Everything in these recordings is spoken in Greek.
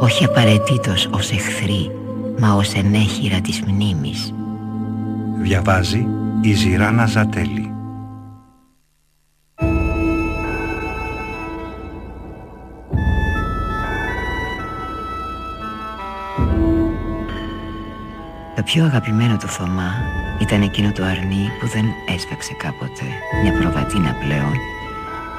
όχι απαραίτητος ως εχθροί, μα ως ενέχειρα της μνήμης. Διαβάζει η Ζηράνα Ζατέλη. Το πιο αγαπημένο του Θωμά ήταν εκείνο το αρνί που δεν έσφαξε κάποτε μια προβατίνα πλέον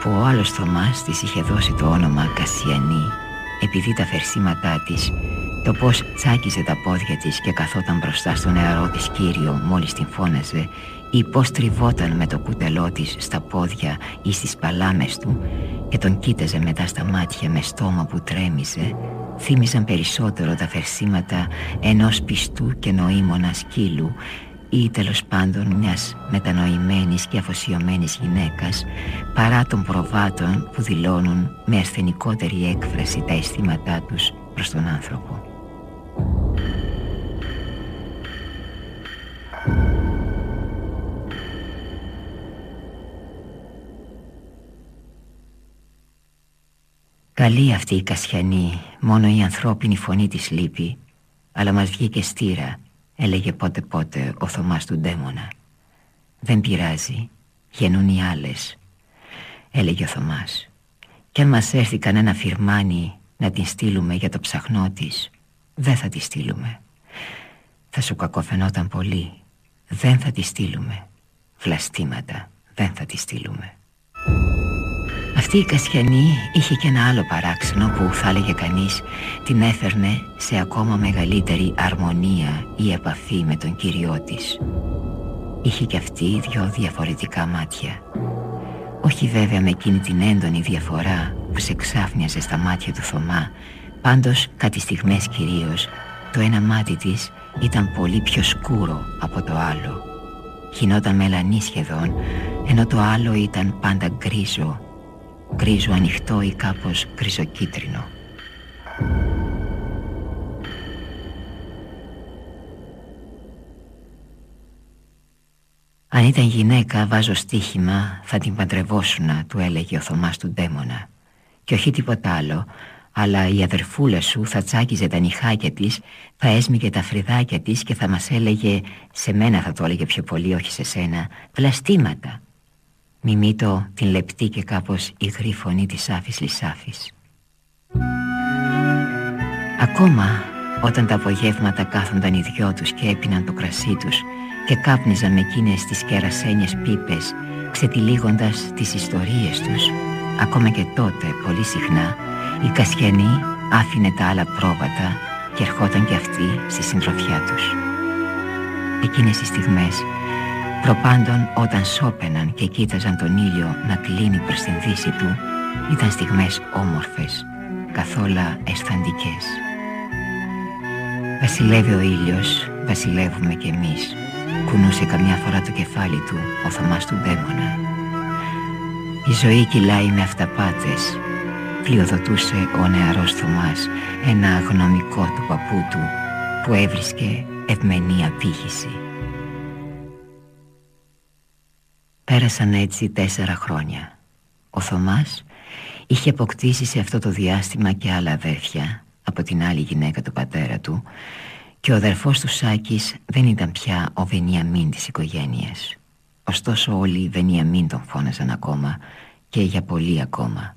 που ο άλλος Θωμάς της είχε δώσει το όνομα Κασιανή επειδή τα φερσίματά της το πως τσάκιζε τα πόδια της και καθόταν μπροστά στο νεαρό της κύριο μόλις την φώναζε ή πως τριβόταν με το κούτελό της στα πόδια ή στις παλάμες του και τον κοίταζε μετά στα μάτια με στόμα που τρέμιζε θύμιζαν περισσότερο τα φερσίματα ενός πιστού και νοήμωνα σκύλου ή τέλος πάντων μιας μετανοημένης και αφοσιωμένης γυναίκας παρά των προβάτων που δηλώνουν με ασθενικότερη έκφραση τα αισθήματά τους προς τον άνθρωπο. Καλή αυτή η Κασιανή, μόνο η ανθρώπινη φωνή της λείπει, αλλά μας βγήκε στήρα, έλεγε πότε πότε ο Θωμάς του Ντέμονα. Δεν πειράζει, γεννούν οι άλλες, έλεγε ο Θωμάς. Κι αν μας έρθει κανένα φυρμάνι να την στείλουμε για το ψαχνό της, δεν θα τη στείλουμε. Θα σου κακοφαινόταν πολύ, δεν θα τη στείλουμε. Βλαστήματα, δεν θα τη στείλουμε. Αυτή η Κασιανή είχε και ένα άλλο παράξενο που θα έλεγε κανείς την έφερνε σε ακόμα μεγαλύτερη αρμονία ή επαφή με τον Κύριό της. Είχε και αυτή δυο διαφορετικά μάτια. Όχι βέβαια με εκείνη την έντονη διαφορά που σε ξάφνιαζε στα μάτια του Θωμά, πάντως κάτι στιγμές κυρίως το ένα μάτι της ήταν πολύ πιο σκούρο από το άλλο. Γινόταν μελανή σχεδόν, ενώ το άλλο ήταν πάντα γκρίζο γκρίζο ανοιχτό ή κάπως γκριζοκίτρινο. Αν ήταν γυναίκα βάζω στοίχημα θα την παντρευόσουνα του έλεγε ο Θωμάς του Ντέμονα και όχι τίποτα άλλο αλλά η αδερφούλα σου θα τσάκιζε τα νυχάκια της θα έσμιγε τα φρυδάκια της και θα μας έλεγε σε μένα θα το έλεγε πιο πολύ όχι σε σένα βλαστήματα Μιμήτω την λεπτή και κάπως υγρή φωνή της Άφης Λυσάφης. Ακόμα όταν τα απογεύματα κάθονταν οι δυο τους και έπιναν το κρασί τους και κάπνιζαν με εκείνες τις κερασένιες πίπες ξετυλίγοντας τις ιστορίες τους ακόμα και τότε πολύ συχνά η Κασιανή άφηνε τα άλλα πρόβατα και ερχόταν και αυτή στη συντροφιά τους. Εκείνες οι στιγμές Προπάντων όταν σώπαιναν και κοίταζαν τον ήλιο να κλείνει προς την δύση του Ήταν στιγμές όμορφες, καθόλα αισθαντικές. Βασιλεύει ο ήλιος, βασιλεύουμε κι εμείς Κουνούσε καμιά φορά το κεφάλι του ο Θωμάς του Ντέμονα Η ζωή κυλάει με αυταπάτες Πλειοδοτούσε ο νεαρός Θωμάς ένα αγνομικό του παππού του Που έβρισκε ευμενή απήχηση Πέρασαν έτσι τέσσερα χρόνια. Ο Θωμάς είχε αποκτήσει σε αυτό το διάστημα και άλλα αδέρφια από την άλλη γυναίκα του πατέρα του και ο αδερφός του Σάκης δεν ήταν πια ο Βενιαμίν της οικογένειας. Ωστόσο όλοι οι Βενιαμίν τον φώναζαν ακόμα και για πολύ ακόμα.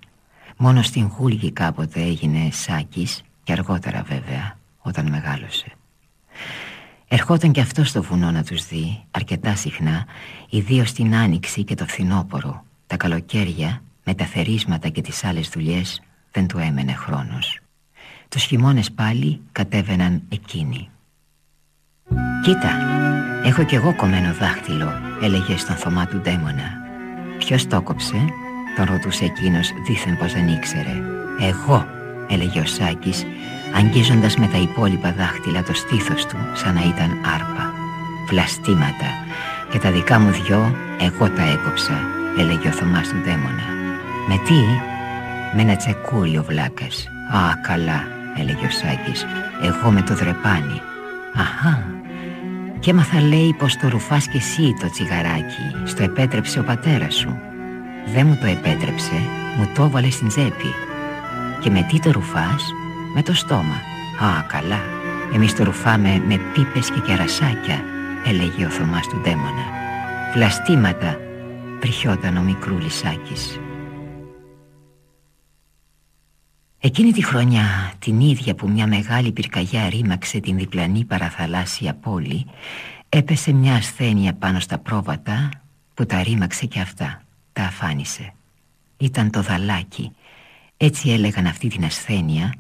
Μόνο στην Γούλγη κάποτε έγινε Σάκης και αργότερα βέβαια όταν μεγάλωσε. Ερχόταν και αυτός στο βουνό να τους δει αρκετά συχνά Ιδίως στην άνοιξη και το φθινόπορο Τα καλοκαίρια με τα θερίσματα και τις άλλες δουλειές δεν του έμενε χρόνος. Τους χειμώνες πάλι κατέβαιναν εκείνοι. «Κοίτα, έχω κι εγώ κομμένο δάχτυλο» έλεγε στον Θωμά του Ντέμονα. «Ποιος το κόψε» τον ρωτούσε εκείνος δίθεν πως δεν ήξερε. «Εγώ» έλεγε ο Σάκης αγγίζοντας με τα υπόλοιπα δάχτυλα το στήθος του σαν να ήταν άρπα. Βλαστήματα και τα δικά μου δυο εγώ τα έκοψα, έλεγε ο Θωμάς του δαίμονα. Με τι; Με ένα τσεκούρι ο βλάκας. Α, καλά, έλεγε ο Σάκης. Εγώ με το δρεπάνι. Αχά. Και έμαθα λέει πως το ρουφάς και εσύ το τσιγαράκι. Στο επέτρεψε ο πατέρας σου. Δεν μου το επέτρεψε, μου το έβαλε στην τσέπη. Και με τι το ρουφάς; Με το στόμα. Α, καλά. Εμείς το ρουφάμε με πίπες και κερασάκια, έλεγε ο Θωμάς του δαίμονα. Βλαστήματα, πριχιόταν ο μικρούλης Σάκης. Εκείνη τη χρονιά, την ίδια που μια μεγάλη πυρκαγιά ρήμαξε την διπλανή παραθαλάσσια πόλη, έπεσε μια ασθένεια πάνω στα πρόβατα που τα ρήμαξε και αυτά, τα αφάνισε. Ήταν το δαλάκι, έτσι έλεγαν αυτή την ασθένεια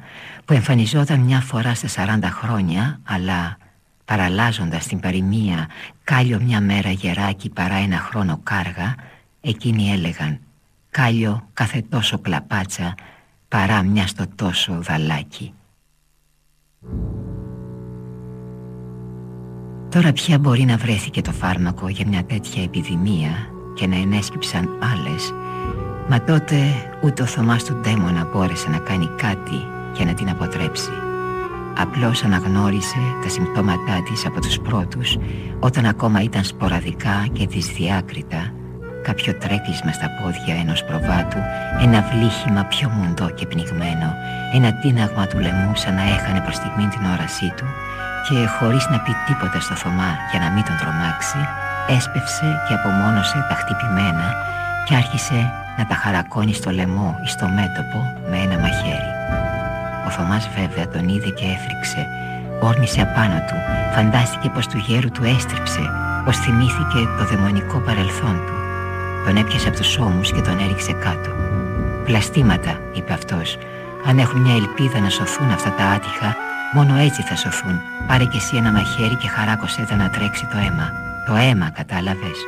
που εμφανιζόταν μια φορά στα 40 χρόνια αλλά παραλάζοντας την παροιμία «Κάλιο μια μέρα γεράκι παρά ένα χρόνο κάργα» εκείνοι έλεγαν «Κάλιο κάθε τόσο κλαπάτσα παρά μια στο τόσο δαλάκι». Τώρα πια μπορεί να βρέθηκε το φάρμακο για μια τέτοια επιδημία και να ενέσκυψαν άλλες Μα τότε ούτε ο Θωμάς του Ντέμονα μπόρεσε να κάνει κάτι για να την αποτρέψει. Απλώς αναγνώρισε τα συμπτώματά της από τους πρώτους όταν ακόμα ήταν σποραδικά και δυσδιάκριτα κάποιο τρέκλισμα στα πόδια ενός προβάτου, ένα βλήχημα πιο μουντό και πνιγμένο, ένα τίναγμα του λαιμού σαν να έχανε προς στιγμή την όρασή του και χωρίς να πει τίποτα στο Θωμά για να μην τον τρομάξει, έσπευσε και απομόνωσε τα χτυπημένα και άρχισε να τα χαρακώνει στο λαιμό ή στο μέτωπο με ένα μαχαίρι. Ο Θωμάς βέβαια τον είδε και έφρυξε, όρμησε απάνω του, φαντάστηκε πως του γέρου του έστριψε, πως θυμήθηκε το δαιμονικό παρελθόν του. Τον έπιασε από τους ώμους και τον έριξε κάτω. «Πλαστήματα», είπε αυτός, «αν έχουν μια ελπίδα να σωθούν αυτά τα άτυχα, μόνο έτσι θα σωθούν. Πάρε κι εσύ ένα μαχαίρι και χαράκωσέ τα να τρέξει το αίμα. Το αίμα, κατάλαβες.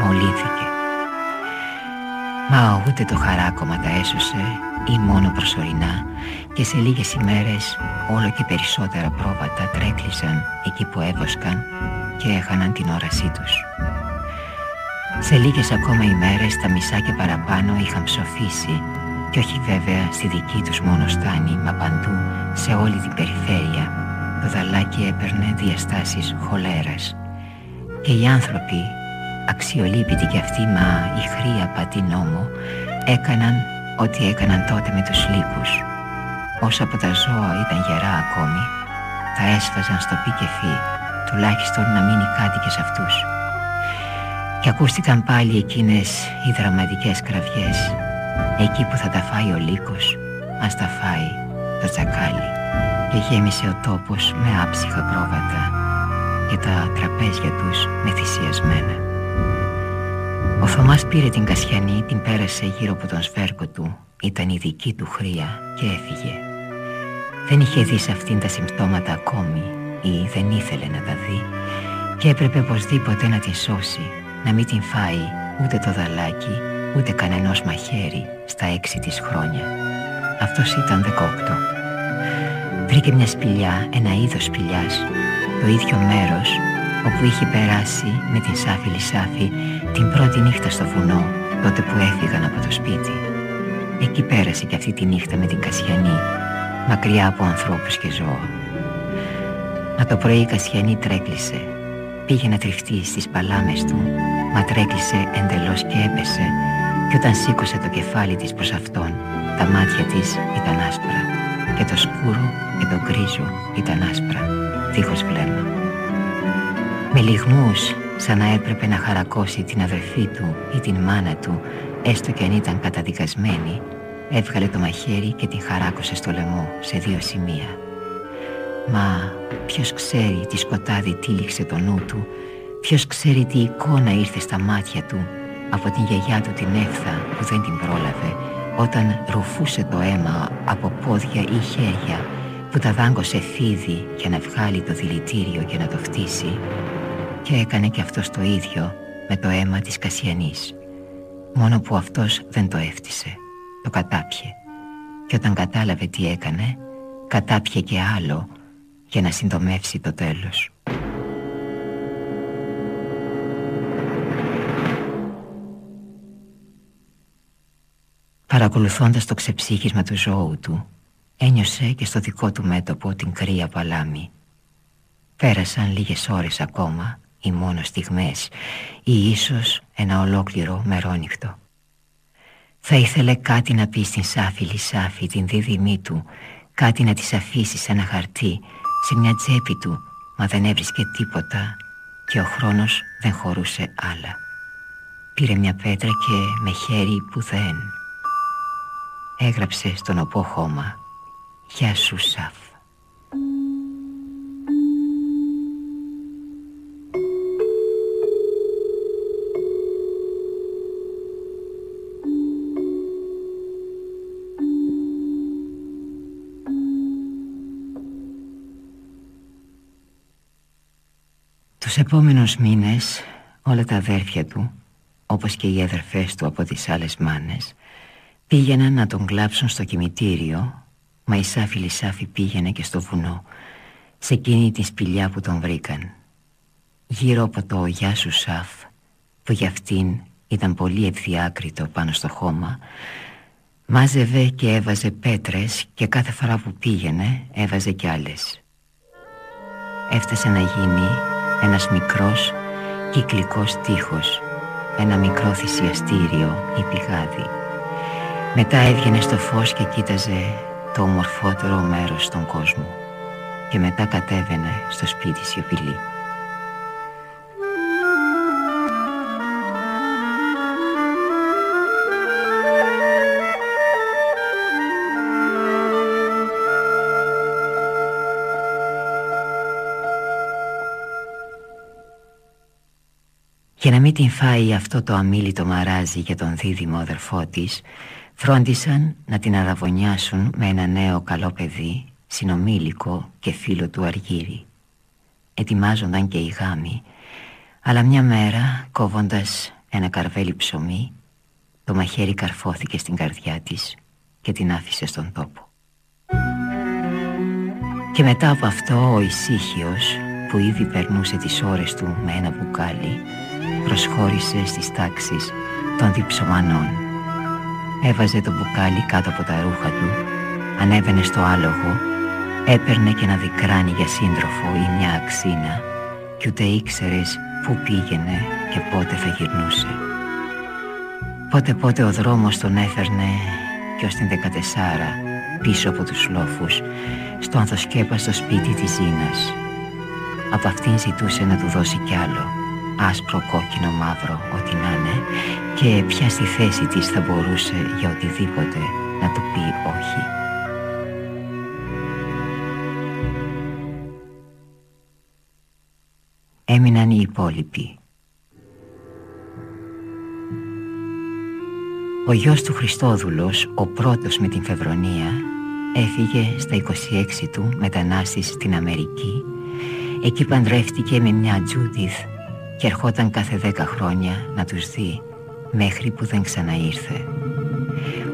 Μολύνθηκε. Μα ούτε το χαράκωμα τα έσωσε ή μόνο προσωρινά και σε λίγες ημέρες όλο και περισσότερα πρόβατα τρέκλισαν εκεί που έβοσκαν και έχαναν την όρασή τους. Σε λίγες ακόμα ημέρες τα μισά και παραπάνω είχαν ψοφήσει και όχι βέβαια στη δική τους μόνο στάνη μα παντού σε όλη την περιφέρεια το δαλάκι έπαιρνε διαστάσεις χολέρας και οι άνθρωποι αξιολύπητοι κι αυτοί μα η χρία πατή νόμο έκαναν ό,τι έκαναν τότε με τους λύκους. Όσα από τα ζώα ήταν γερά ακόμη τα έσφαζαν στο πι και φύ τουλάχιστον να μείνει κάτι και σε αυτούς. Και ακούστηκαν πάλι εκείνες οι δραματικές κραυγές εκεί που θα τα φάει ο λύκος ας τα φάει το τσακάλι. Και γέμισε ο τόπος με άψυχα πρόβατα και τα τραπέζια τους με θυσιασμένα. Ο Θωμάς πήρε την Κασιανή, την πέρασε γύρω από τον σφέρκο του, ήταν η δική του χρία και έφυγε. Δεν είχε δει σε αυτήν τα συμπτώματα ακόμη ή δεν ήθελε να τα δει και έπρεπε οπωσδήποτε να την σώσει, να μην την φάει ούτε το δαλάκι, ούτε κανενός μαχαίρι στα έξι της χρόνια. Αυτός ήταν δεκόκτο. Βρήκε μια σπηλιά, ένα είδος σπηλιάς, το ίδιο μέρος όπου είχε περάσει με την Σάφη Λισάφη την πρώτη νύχτα στο βουνό, τότε που έφυγαν από το σπίτι. Εκεί πέρασε και αυτή τη νύχτα με την Κασιανή, μακριά από ανθρώπους και ζώα. Μα το πρωί η Κασιανή τρέκλισε. Πήγε να τριφτεί στις παλάμες του, μα τρέκλισε εντελώς και έπεσε και όταν σήκωσε το κεφάλι της προς αυτόν, τα μάτια της ήταν άσπρα και το σκούρο και το γκρίζο ήταν άσπρα, δίχως βλέμμα. Με λιγμούς σαν να έπρεπε να χαρακώσει την αδερφή του ή την μάνα του, έστω και αν ήταν καταδικασμένη, έβγαλε το μαχαίρι και την χαράκωσε στο λαιμό σε δύο σημεία. Μα ποιος ξέρει τι σκοτάδι τύλιξε το νου του, ποιος ξέρει τι εικόνα ήρθε στα μάτια του από την γιαγιά του την έφθα που δεν την πρόλαβε όταν ρουφούσε το αίμα από πόδια ή χέρια που τα δάγκωσε φίδι για να βγάλει το δηλητήριο και να το φτύσει και έκανε και αυτός το ίδιο με το αίμα της Κασιανής. Μόνο που αυτός δεν το έφτισε, το κατάπιε. Και όταν κατάλαβε τι έκανε, κατάπιε και άλλο για να συντομεύσει το τέλος. Παρακολουθώντας το ξεψύχισμα του ζώου του Ένιωσε και στο δικό του μέτωπο την κρύα παλάμη Πέρασαν λίγες ώρες ακόμα Ή μόνο στιγμές Ή ίσως ένα ολόκληρο μερόνυχτο. Θα ήθελε κάτι να πει στην Σάφη Λισάφη Την δίδυμή του Κάτι να της αφήσει σε ένα χαρτί Σε μια τσέπη του Μα δεν έβρισκε τίποτα Και ο χρόνος δεν χωρούσε άλλα. Πήρε μια πέτρα και με χέρι που δεν έγραψε στον οπό χώμα «Γεια σου Σαφ». Τους επόμενους μήνες όλα τα αδέρφια του όπως και οι αδερφές του από τις άλλες μάνες Πήγαιναν να τον κλάψουν στο κημητήριο Μα η Σάφη Λισάφη πήγαινε και στο βουνό Σε εκείνη τη σπηλιά που τον βρήκαν. Γύρω από το «Γεια σου Σάφ» Που για αυτήν ήταν πολύ ευδιάκριτο πάνω στο χώμα Μάζευε και έβαζε πέτρες Και κάθε φορά που πήγαινε έβαζε κι άλλες. Έφτασε να γίνει ένας μικρός κυκλικός τείχος Ένα μικρό θυσιαστήριο ή πηγάδι μετά έβγαινε στο φως και κοίταζε το ομορφότερο μέρος στον κόσμο και μετά κατέβαινε στο σπίτι σιωπηλή. Για να μην την φάει αυτό το αμήλυτο μαράζι για τον δίδυμο αδερφό της Φρόντισαν να την αραβωνιάσουν με ένα νέο καλό παιδί, συνομήλικο και φίλο του Αργύρι. Ετοιμάζονταν και οι γάμοι, αλλά μια μέρα κόβοντας ένα καρβέλι ψωμί, το μαχαίρι καρφώθηκε στην καρδιά της και την άφησε στον τόπο. Και μετά από αυτό ο ησύχιος που ήδη περνούσε τις ώρες του με ένα μπουκάλι προσχώρησε στις τάξεις των διψωμανών. Έβαζε το μπουκάλι κάτω από τα ρούχα του Ανέβαινε στο άλογο Έπαιρνε και ένα δικράνι για σύντροφο ή μια αξίνα Κι ούτε ήξερες πού πήγαινε και πότε θα γυρνούσε. Πότε πότε ο δρόμος τον έφερνε και ως την δεκατεσάρα πίσω από τους λόφους στο ανθοσκέπαστο σπίτι της Ζήνας. Από αυτήν ζητούσε να του δώσει κι άλλο άσπρο, κόκκινο, μαύρο, ό,τι να είναι και ποια στη θέση της θα μπορούσε για οτιδήποτε να του πει όχι. Έμειναν οι υπόλοιποι. Ο γιος του Χριστόδουλος, ο πρώτος με την Φεβρονία, έφυγε στα 26 του μετανάστης στην Αμερική. Εκεί παντρεύτηκε με μια Τζούντιθ και ερχόταν κάθε δέκα χρόνια να τους δει μέχρι που δεν ξαναήρθε.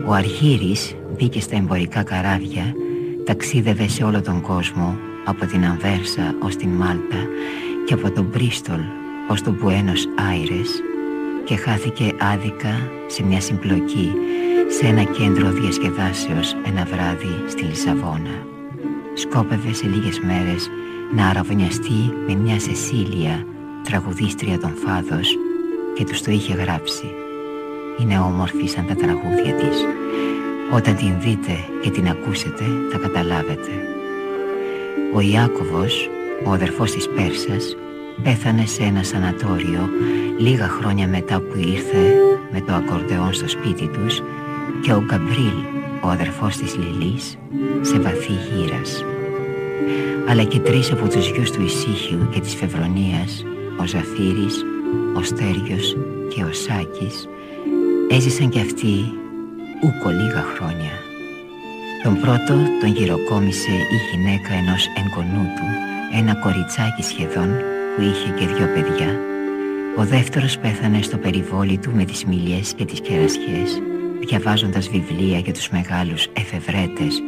Ο Αργύρης μπήκε στα εμπορικά καράβια, ταξίδευε σε όλο τον κόσμο από την Αμβέρσα ως την Μάλτα και από τον Μπρίστολ ως τον Μπουένος Άιρες και χάθηκε άδικα σε μια συμπλοκή σε ένα κέντρο διασκεδάσεως ένα βράδυ στη Λισαβόνα. Σκόπευε σε λίγες μέρες να αραβωνιαστεί με μια Σεσίλια τραγουδίστρια των Φάδος και τους το είχε γράψει. Είναι όμορφη σαν τα τραγούδια της. Όταν την δείτε και την ακούσετε θα καταλάβετε. Ο Ιάκωβος, ο αδερφός της Πέρσας, πέθανε σε ένα σανατόριο λίγα χρόνια μετά που ήρθε με το ακορντεόν στο σπίτι τους και ο Γκαμπρίλ, ο αδερφός της Λιλής, σε βαθύ γύρας. Αλλά και τρεις από τους γιους του Ισύχιου και της Φεβρονίας ο Ζαφύρης, ο Στέριος και ο Σάκης έζησαν κι αυτοί ούκο λίγα χρόνια. Τον πρώτο τον γυροκόμισε η γυναίκα ενός εγγονού του, ένα κοριτσάκι σχεδόν που είχε και δυο παιδιά. Ο δεύτερος πέθανε στο περιβόλι του με τις μιλιές και τις κερασιές, διαβάζοντας βιβλία για τους μεγάλους εφευρέτες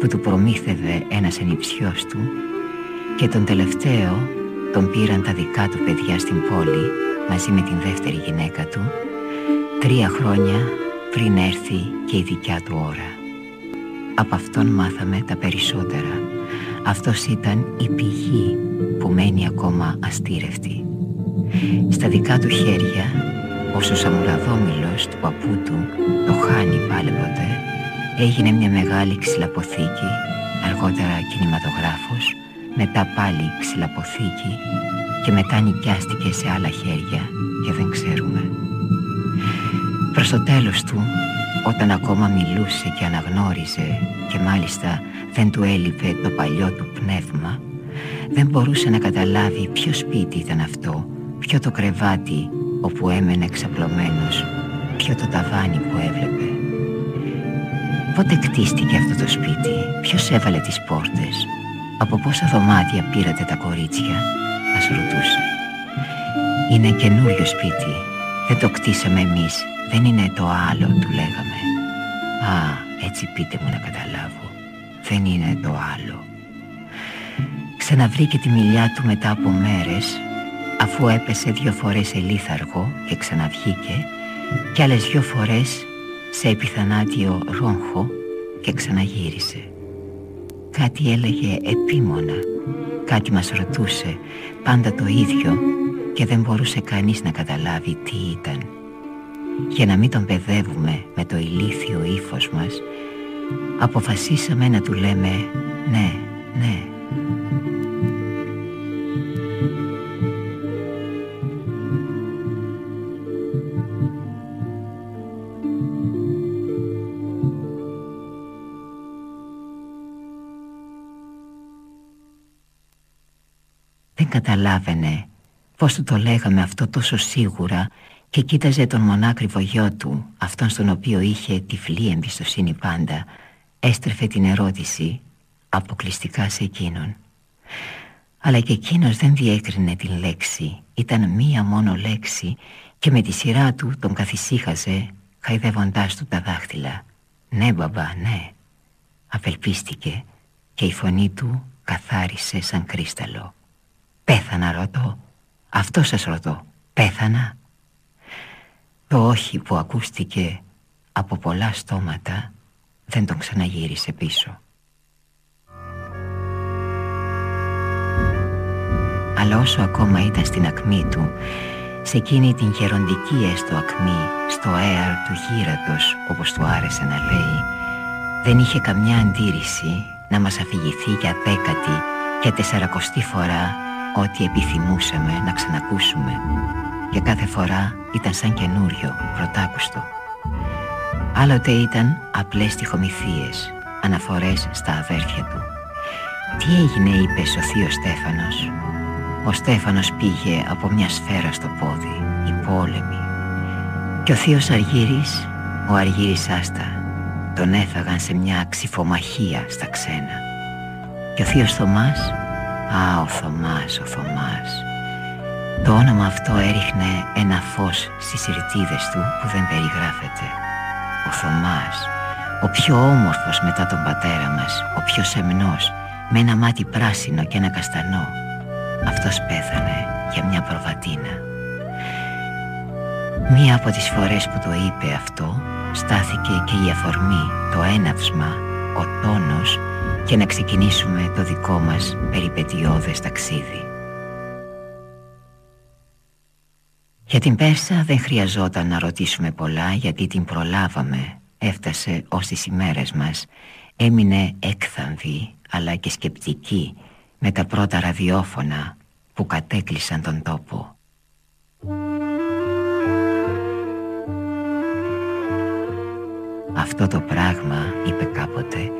που του προμήθευε ένας ενυψιός του και τον τελευταίο τον πήραν τα δικά του παιδιά στην πόλη μαζί με την δεύτερη γυναίκα του τρία χρόνια πριν έρθει και η δικιά του ώρα. Από αυτόν μάθαμε τα περισσότερα. Αυτός ήταν η πηγή που μένει ακόμα αστήρευτη. Στα δικά του χέρια, ως ο σαμουραδόμηλος του παππού του, το χάνει πάλι ποτέ, έγινε μια μεγάλη ξυλαποθήκη, αργότερα κινηματογράφος, μετά πάλι ξυλαποθήκη και μετά νοικιάστηκε σε άλλα χέρια και δεν ξέρουμε. Προς το τέλος του, όταν ακόμα μιλούσε και αναγνώριζε και μάλιστα δεν του έλειπε το παλιό του πνεύμα, δεν μπορούσε να καταλάβει ποιο σπίτι ήταν αυτό, ποιο το κρεβάτι όπου έμενε ξαπλωμένος, ποιο το ταβάνι που έβλεπε. Πότε κτίστηκε αυτό το σπίτι, ποιος έβαλε τις πόρτες, από πόσα δωμάτια πήρατε τα κορίτσια, μας ρωτούσε. Είναι καινούριο σπίτι, δεν το κτίσαμε εμείς, δεν είναι το άλλο, του λέγαμε. Α, έτσι πείτε μου να καταλάβω, δεν είναι το άλλο. Ξαναβρήκε τη μιλιά του μετά από μέρες, αφού έπεσε δυο φορές σε λίθαργο και ξαναβγήκε, και άλλες δυο φορές σε επιθανάτιο ρόγχο και ξαναγύρισε. Κάτι έλεγε επίμονα, κάτι μας ρωτούσε, πάντα το ίδιο και δεν μπορούσε κανείς να καταλάβει τι ήταν. Για να μην τον παιδεύουμε με το ηλίθιο ύφος μας, αποφασίσαμε να του λέμε ναι, ναι. Καταλάβαινε πως του το λέγαμε αυτό τόσο σίγουρα και κοίταζε τον μονάκριβο γιο του, αυτόν στον οποίο είχε τυφλή εμπιστοσύνη πάντα, έστρεφε την ερώτηση αποκλειστικά σε εκείνον. Αλλά και εκείνος δεν διέκρινε την λέξη, ήταν μία μόνο λέξη και με τη σειρά του τον καθησύχαζε χαϊδεύοντάς του τα δάχτυλα. «Ναι μπαμπά, ναι». Απελπίστηκε και η φωνή του καθάρισε σαν κρίσταλο. Πέθανα ρωτώ. Αυτό σας ρωτώ. Πέθανα. Το όχι που ακούστηκε από πολλά στόματα Δεν τον ξαναγύρισε πίσω. Αλλά όσο ακόμα ήταν στην ακμή του σε εκείνη την γεροντική έστω ακμή, στο αέρ του γύρατος όπως του άρεσε να λέει, δεν είχε καμιά αντίρρηση να μας αφηγηθεί για δέκατη και τεσσαρακοστή φορά ό,τι επιθυμούσαμε να ξανακούσουμε και κάθε φορά ήταν σαν καινούριο, πρωτάκουστο. Άλλοτε ήταν απλές τυχομηθείες, αναφορές στα αδέρφια του. Τι έγινε είπες ο θείος Στέφανος. Ο Στέφανος πήγε από μια σφαίρα στο πόδι, η πόλεμη. Και ο θείος Αργύρης, ο Αργύρης Άστα, τον έφαγαν σε μια ξυφομαχία στα ξένα. Και ο θείος Θωμάς Α, ο Θωμάς, ο Θωμάς. Το όνομα αυτό έριχνε ένα φως στις ρητίδες του που δεν περιγράφεται. Ο Θωμάς, ο πιο όμορφος μετά τον πατέρα μας, ο πιο σεμνός, με ένα μάτι πράσινο και ένα καστανό. Αυτός πέθανε για μια προβατίνα. Μία από τις φορές που το είπε αυτό, στάθηκε και η αφορμή, το έναυσμα, ο τόνος και να ξεκινήσουμε το δικό μας περιπετειώδες ταξίδι. Για την Πέρσα δεν χρειαζόταν να ρωτήσουμε πολλά γιατί την προλάβαμε, έφτασε ως τις ημέρες μας, έμεινε έκθαμβη αλλά και σκεπτική με τα πρώτα ραδιόφωνα που κατέκλυσαν τον τόπο. Αυτό το πράγμα, είπε κάποτε,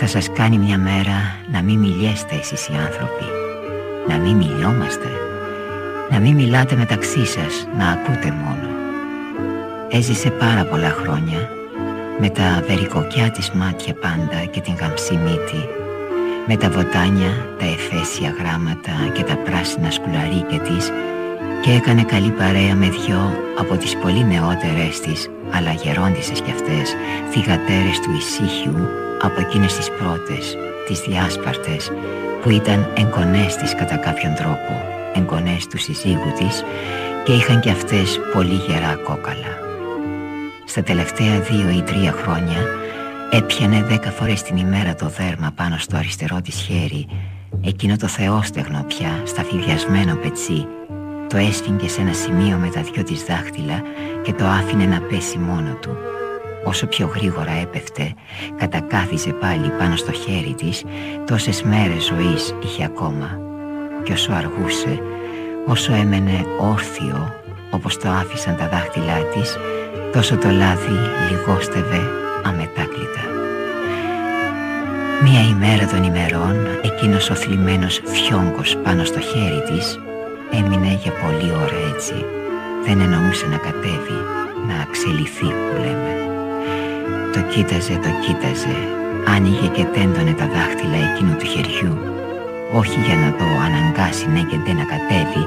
θα σας κάνει μια μέρα να μην μιλιέστε εσείς οι άνθρωποι Να μην μιλιόμαστε Να μην μιλάτε μεταξύ σας, να ακούτε μόνο. Έζησε πάρα πολλά χρόνια Με τα βερικοκιά της μάτια πάντα και την γαμψή μύτη Με τα βοτάνια, τα εφέσια γράμματα και τα πράσινα σκουλαρίκια της Και έκανε καλή παρέα με δυο από τις πολύ νεότερες της αλλά γερόντισες κι αυτές θυγατέρες του ησύχιου από εκείνες τις πρώτες, τις διάσπαρτες, που ήταν εγγονές της κατά κάποιον τρόπο, εγγονές του συζύγου της και είχαν και αυτές πολύ γερά κόκαλα. Στα τελευταία δύο ή τρία χρόνια έπιανε δέκα φορές την ημέρα το δέρμα πάνω στο αριστερό της χέρι, εκείνο το θεόστεγνο πια, σταφυδιασμένο πετσί, το έσφιγγε σε ένα σημείο με τα δυο της δάχτυλα και το άφηνε να πέσει μόνο του. Όσο πιο γρήγορα έπεφτε, κατακάθιζε πάλι πάνω στο χέρι της, τόσες μέρες ζωής είχε ακόμα. Και όσο αργούσε, όσο έμενε όρθιο, όπως το άφησαν τα δάχτυλά της, τόσο το λάδι λιγόστευε αμετάκλητα. Μία ημέρα των ημερών, εκείνος ο θλιμμένος φιόγκος πάνω στο χέρι της, έμεινε για πολλή ώρα έτσι. Δεν εννοούσε να κατέβει, να αξελιθεί που λέμε. Το κοίταζε, το κοίταζε, άνοιγε και τέντωνε τα δάχτυλα εκείνου του χεριού. Όχι για να το αναγκάσει ναι και δεν να κατέβει,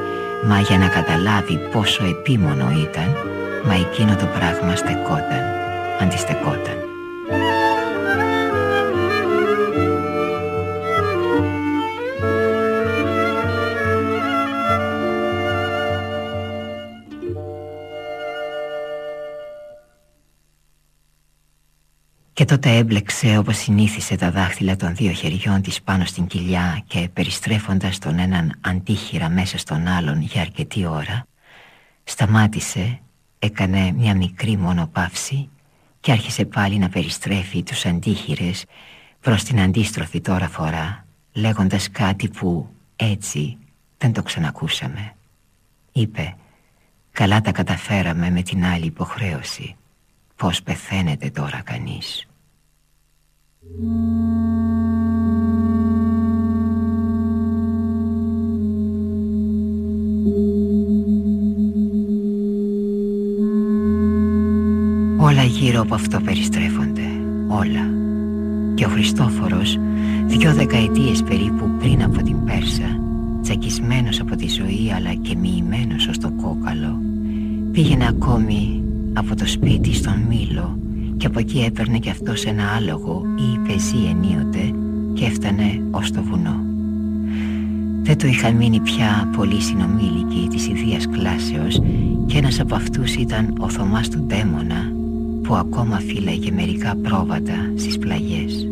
μα για να καταλάβει πόσο επίμονο ήταν, μα εκείνο το πράγμα στεκόταν, αντιστεκόταν. Τότε έμπλεξε όπως συνήθισε τα δάχτυλα των δύο χεριών της πάνω στην κοιλιά και περιστρέφοντας τον έναν αντίχειρα μέσα στον άλλον για αρκετή ώρα, σταμάτησε, έκανε μια μικρή μόνο παύση και άρχισε πάλι να περιστρέφει τους αντίχειρες προς την αντίστροφη τώρα φορά, λέγοντας κάτι που έτσι δεν το ξανακούσαμε. Είπε «Καλά τα καταφέραμε με την άλλη υποχρέωση. Πώς πεθαίνεται τώρα κανείς». Όλα γύρω από αυτό περιστρέφονται, όλα. Και ο Χριστόφορος, δυο δεκαετίες περίπου πριν από την Πέρσα, τσακισμένος από τη ζωή αλλά και μοιημένος ως το κόκαλο, πήγαινε ακόμη από το σπίτι στον Μήλο και από εκεί έπαιρνε κι αυτός ένα άλογο ή πεζή ενίοτε και έφτανε ως το βουνό. Δεν το είχαν μείνει πια πολλοί συνομήλικοι της ιδίας κλάσεως και ένας από αυτούς ήταν ο Θωμάς του Ντέμονα που ακόμα φύλαγε μερικά πρόβατα στις πλαγιές.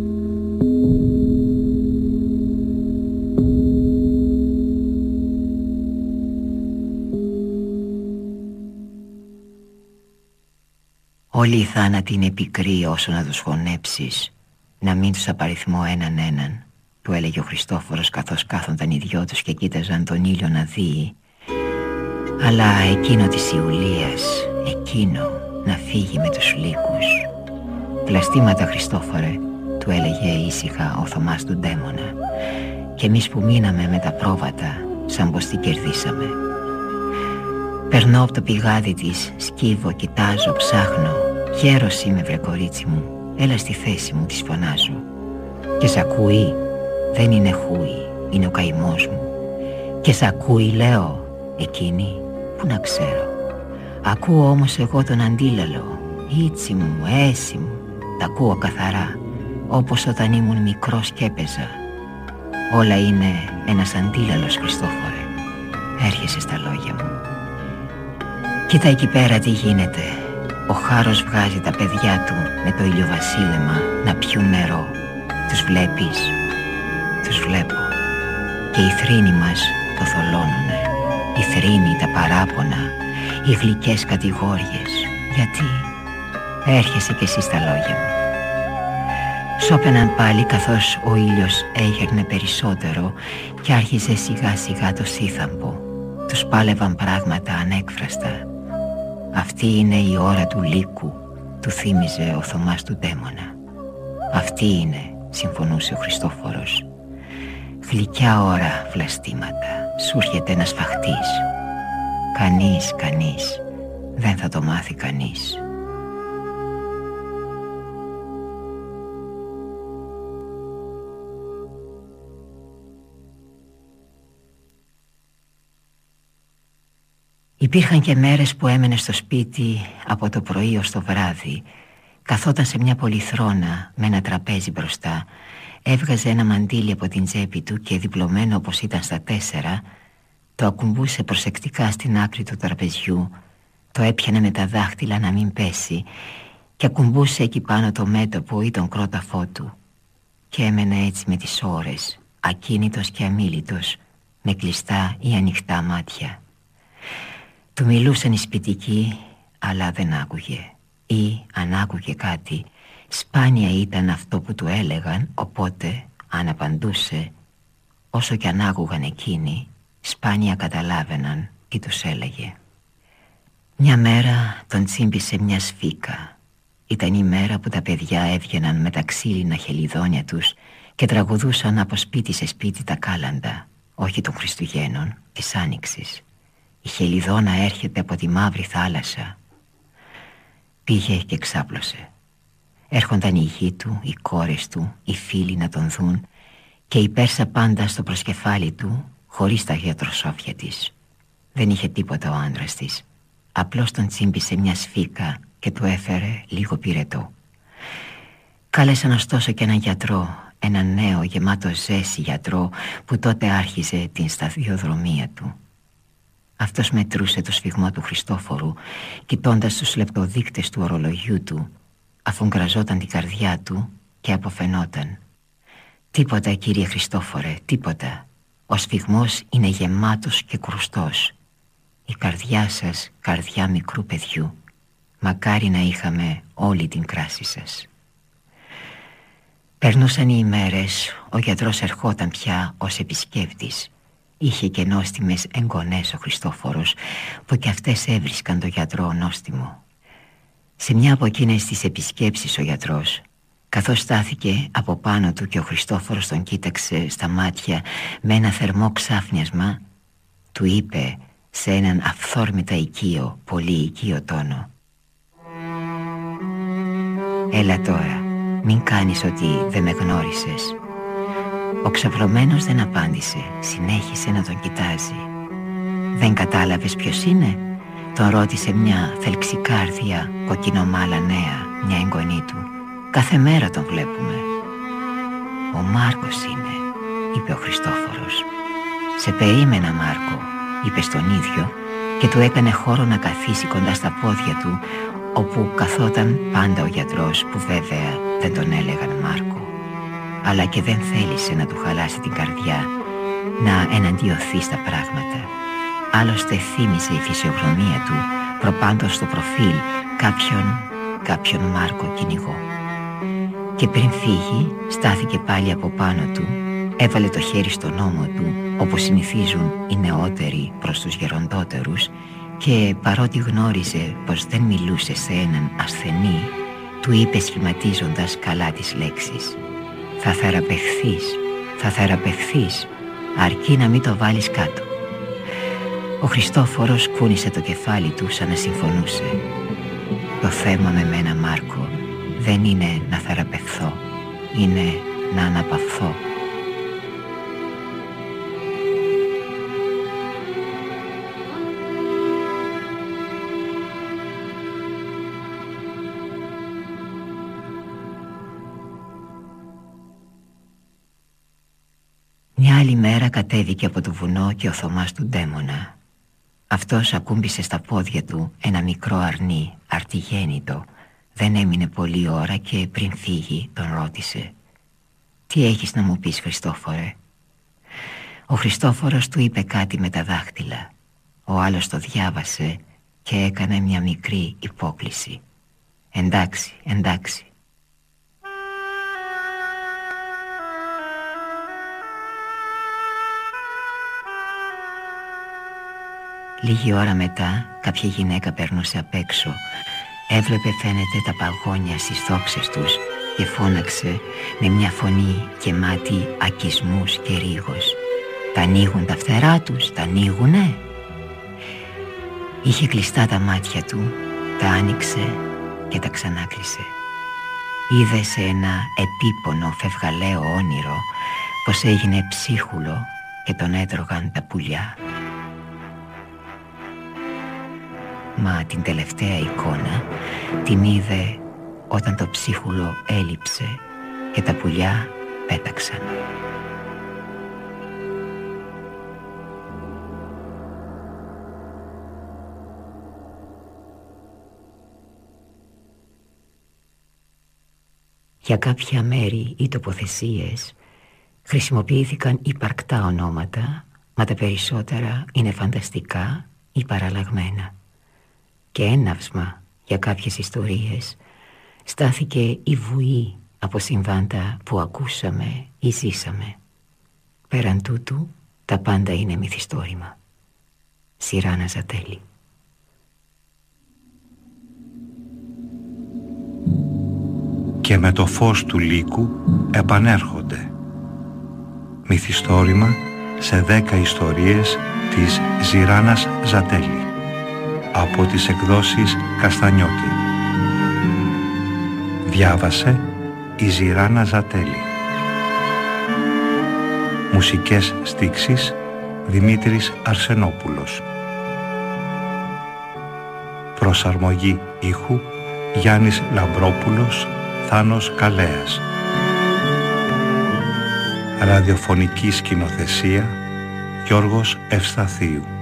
Όλοι οι θάνατοι είναι πικροί όσο να τους χωνέψεις Να μην τους απαριθμώ έναν έναν Του έλεγε ο Χριστόφορος καθώς κάθονταν οι δυο τους και κοίταζαν τον ήλιο να δει. Αλλά εκείνο της Ιουλίας Εκείνο να φύγει με τους λύκους. Πλαστήματα Χριστόφορε Του έλεγε ήσυχα ο Θωμάς του Ντέμονα. Και εμείς που μείναμε με τα πρόβατα Σαν πως την κερδίσαμε Περνώ από το πηγάδι της, σκύβω, κοιτάζω, ψάχνω Γέρος είμαι βρε κορίτσι μου. Έλα στη θέση μου της φωνάζω Και σ' ακούει Δεν είναι χούι Είναι ο καημός μου. Και σ' ακούει λέω Εκείνη που να ξέρω Ακούω όμως εγώ τον αντίλαλο Ήτσι μου, έσι μου Τα ακούω καθαρά Όπως όταν ήμουν μικρός και έπαιζα. Όλα είναι ένας αντίλαλος Χριστόφορε. Έρχεσαι στα λόγια μου. Κοίτα εκεί πέρα τι γίνεται ο Χάρος βγάζει τα παιδιά του με το ηλιοβασίλεμα να πιούν νερό. Τους βλέπεις. Τους βλέπω. Και οι θρήνοι μας το θολώνουνε. Οι θρήνοι, τα παράπονα, οι γλυκές κατηγόριες. Γιατί; Έρχεσαι κι εσύ στα λόγια μου. Σώπαιναν πάλι καθώς ο ήλιος έγερνε περισσότερο και άρχιζε σιγά σιγά το σύθαμπο. Τους πάλευαν πράγματα ανέκφραστα αυτή είναι η ώρα του λύκου, του θύμιζε ο Θωμάς του Δαίμονα. Αυτή είναι, συμφωνούσε ο Χριστόφορος. Γλυκιά ώρα βλαστήματα, σου έρχεται ένας φαχτής. Κανείς, κανείς, δεν θα το μάθει κανείς. Υπήρχαν και μέρες που έμενε στο σπίτι από το πρωί ως το βράδυ Καθόταν σε μια πολυθρόνα με ένα τραπέζι μπροστά Έβγαζε ένα μαντίλι από την τσέπη του και διπλωμένο όπως ήταν στα τέσσερα Το ακουμπούσε προσεκτικά στην άκρη του τραπεζιού Το έπιανε με τα δάχτυλα να μην πέσει Και ακουμπούσε εκεί πάνω το μέτωπο ή τον κρόταφό του. Και έμενε έτσι με τις ώρες Ακίνητος και αμήλυτος Με κλειστά ή ανοιχτά μάτια Του μιλούσαν οι σπιτικοί αλλά δεν άκουγε Ή αν άκουγε κάτι Σπάνια ήταν αυτό που του έλεγαν Οπότε αν απαντούσε Όσο κι αν άκουγαν εκείνοι Σπάνια καταλάβαιναν τι τους έλεγε. Μια μέρα τον τσίμπησε μια σφίκα. Ήταν η μέρα που τα παιδιά έβγαιναν με τα ξύλινα χελιδόνια τους Και τραγουδούσαν από σπίτι σε σπίτι τα κάλαντα Όχι των Χριστουγέννων, της Άνοιξης Η χελιδόνα έρχεται από τη μαύρη θάλασσα Πήγε και ξάπλωσε Έρχονταν οι γη του, οι κόρες του, οι φίλοι να τον δουν και η Πέρσα πάντα στο προσκεφάλι του χωρίς τα γιατροσόφια της. Δεν είχε τίποτα ο άντρας της. Απλώς τον τσίμπησε μια σφίκα και του έφερε λίγο πυρετό. Κάλεσαν ωστόσο και έναν γιατρό, έναν νέο γεμάτο ζέση γιατρό που τότε άρχιζε την σταδιοδρομία του. Αυτός μετρούσε το σφιγμό του Χριστόφορου κοιτώντας τους λεπτοδείκτες του ορολογιού του αφού γκραζόταν την καρδιά του και αποφαινόταν. Τίποτα κύριε Χριστόφορε, τίποτα. Ο σφιγμός είναι γεμάτος και κρουστός. Η καρδιά σας καρδιά μικρού παιδιού. Μακάρι να είχαμε όλη την κράση σας Περνούσαν οι ημέρες, ο γιατρός ερχόταν πια ως επισκέπτης Είχε και νόστιμες εγγονές ο Χριστόφορος Που κι αυτές έβρισκαν το γιατρό νόστιμο. Σε μια από εκείνες τις επισκέψεις ο γιατρός Καθώς στάθηκε από πάνω του και ο Χριστόφορος τον κοίταξε στα μάτια με ένα θερμό ξάφνιασμα Του είπε σε έναν αυθόρμητα οικείο, πολύ οικείο τόνο. Έλα τώρα, μην κάνεις ότι δεν με γνώρισες Ο ξαπλωμένος δεν απάντησε, συνέχισε να τον κοιτάζει. Δεν κατάλαβες ποιος είναι; Τον ρώτησε μια θελξικάρδια κοκκινομάλα νέα, μια εγγονή του. Κάθε μέρα τον βλέπουμε Ο Μάρκος είναι, είπε ο Χριστόφορος. Σε περίμενα Μάρκο, είπε στον ίδιο Και του έκανε χώρο να καθίσει κοντά στα πόδια του Όπου καθόταν πάντα ο γιατρός που βέβαια δεν τον έλεγαν Μάρκο Αλλά και δεν θέλησε να του χαλάσει την καρδιά Να εναντιωθεί στα πράγματα Άλλωστε θύμισε η φυσιογνωμία του προπάντως στο προφίλ κάποιον, κάποιον Μάρκο κυνηγό. Και πριν φύγει στάθηκε πάλι από πάνω του, έβαλε το χέρι στον ώμο του όπως συνηθίζουν οι νεότεροι προς τους γεροντότερους και παρότι γνώριζε πως δεν μιλούσε σε έναν ασθενή του είπε σχηματίζοντας καλά τις λέξεις «Θα θεραπευθείς, θα θεραπευθείς, αρκεί να μην το βάλεις κάτω». Ο Χριστόφορος κούνησε το κεφάλι του σαν να συμφωνούσε. Το θέμα με μένα Μάρκο δεν είναι να θεραπευθώ. Είναι να αναπαυθώ κατέβηκε από το βουνό και ο Θωμάς του Ντέμονα αυτός ακούμπησε στα πόδια του ένα μικρό αρνί, αρτιγέννητο. Δεν έμεινε πολλή ώρα και πριν φύγει τον ρώτησε. «Τι έχεις να μου πεις Χριστόφορε» Ο Χριστόφορος του είπε κάτι με τα δάχτυλα. Ο άλλος το διάβασε και έκανε μια μικρή υπόκληση. «Εντάξει, εντάξει» Λίγη ώρα μετά κάποια γυναίκα περνούσε απ' έξω. Έβλεπε φαίνεται τα παγόνια στις δόξες τους Και φώναξε με μια φωνή γεμάτη ακισμούς και ρίγος. Τα ανοίγουν τα φτερά τους, τα ανοίγουνε; Είχε κλειστά τα μάτια του, τα άνοιξε και τα ξανάκλεισε. Είδε σε ένα επίπονο φευγαλαίο όνειρο πως έγινε ψίχουλο και τον έτρωγαν τα πουλιά Μα την τελευταία εικόνα την είδε όταν το ψίχουλο έλειψε και τα πουλιά πέταξαν. Για κάποια μέρη ή τοποθεσίες χρησιμοποιήθηκαν υπαρκτά ονόματα, μα τα περισσότερα είναι φανταστικά ή παραλλαγμένα. Και έναυσμα για κάποιες ιστορίες στάθηκε η βουή από συμβάντα που ακούσαμε ή ζήσαμε. Πέραν τούτου τα πάντα είναι μυθιστόρημα. Σειρά Ναζατέλη. Και με το φως του λύκου επανέρχονται. Μυθιστόρημα σε δέκα ιστορίες της Ζηράνας Ζατέλη από τις εκδόσεις Καστανιώτη. Διάβασε η Ζηράνα Ζατέλη. Μουσικές στίξεις Δημήτρης Αρσενόπουλος. Προσαρμογή ήχου Γιάννης Λαμπρόπουλος, Θάνος Καλέας. Ραδιοφωνική σκηνοθεσία Γιώργος Ευσταθίου.